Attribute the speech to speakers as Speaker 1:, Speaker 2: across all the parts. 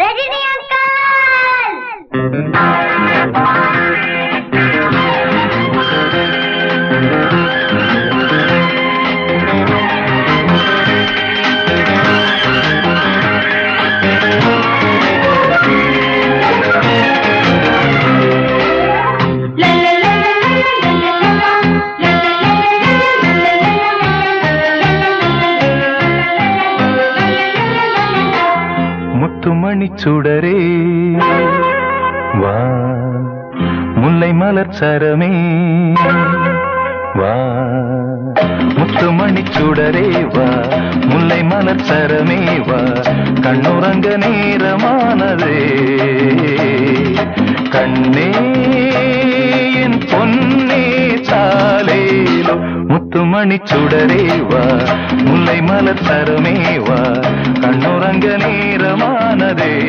Speaker 1: Rajni
Speaker 2: uncle மணிச்சுடரே. வா முல்லை மலர் சரமே. வா முத்து மணிச்சுடரே வா முல்லை மலர் சரமே. வா கண்ணுறங்க நேரமானதே. கண்ணே என் பொன்னே சாலேலோ. முத்துமணி சுடரே வா முல்லை மலர் சரமே.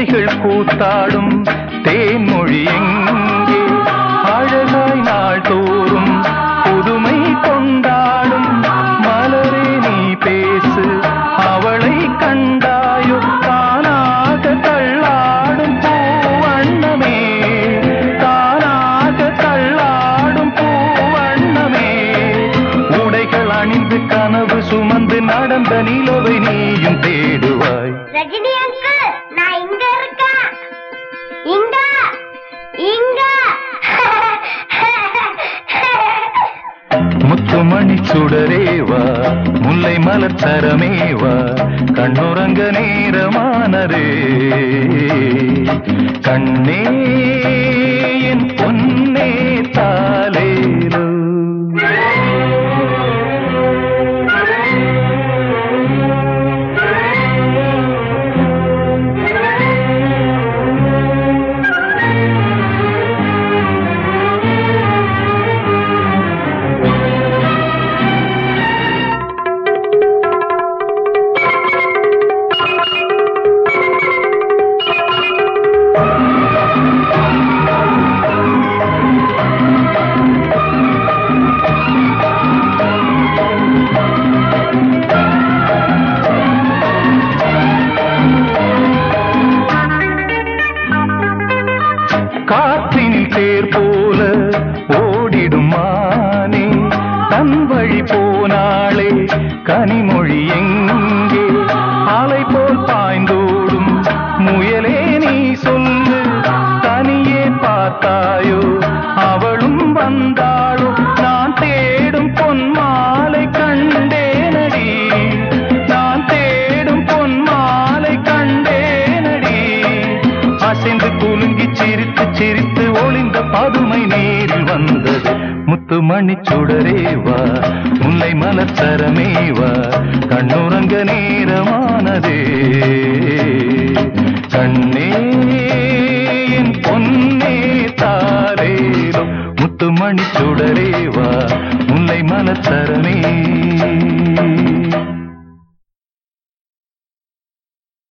Speaker 2: ஆசைகள் கூத்தாடும் தேன்மொழி எங்கே? அழகாய் நாள் தோறும் புதுமை கொண்டாடும் மலரே நீ பேசு அவளை கண்டாயோ தானாக தள்ளாடும் பூவண்ணமே. தானாக தள்ளாடும் பூவண்ணமே. உடைகள் அணிந்து கனவு சுமந்து நடந்த நிலவை மணி சுடரேவா முல்லை மலர் சரமேவா கண்ணுறங்க நேரமானதே கண்ணே என் பொன் தேர் போல ஓடிடும் மானே தன் வழி போனாளே கனிமொழி எங்கே? அலை போல் பாய்ந்தோடும் முயலே நீ சொல்லு தனியே பார்த்தா ஒரு மணிச்சுடரேவா முல்லை மலச்சரமேவா கண்ணுறங்க நேரமானதே. கண்ணே என் பொன்னே தாரேலோ முத்து மணிச்சுடரேவா. முல்லை மலச்சரமே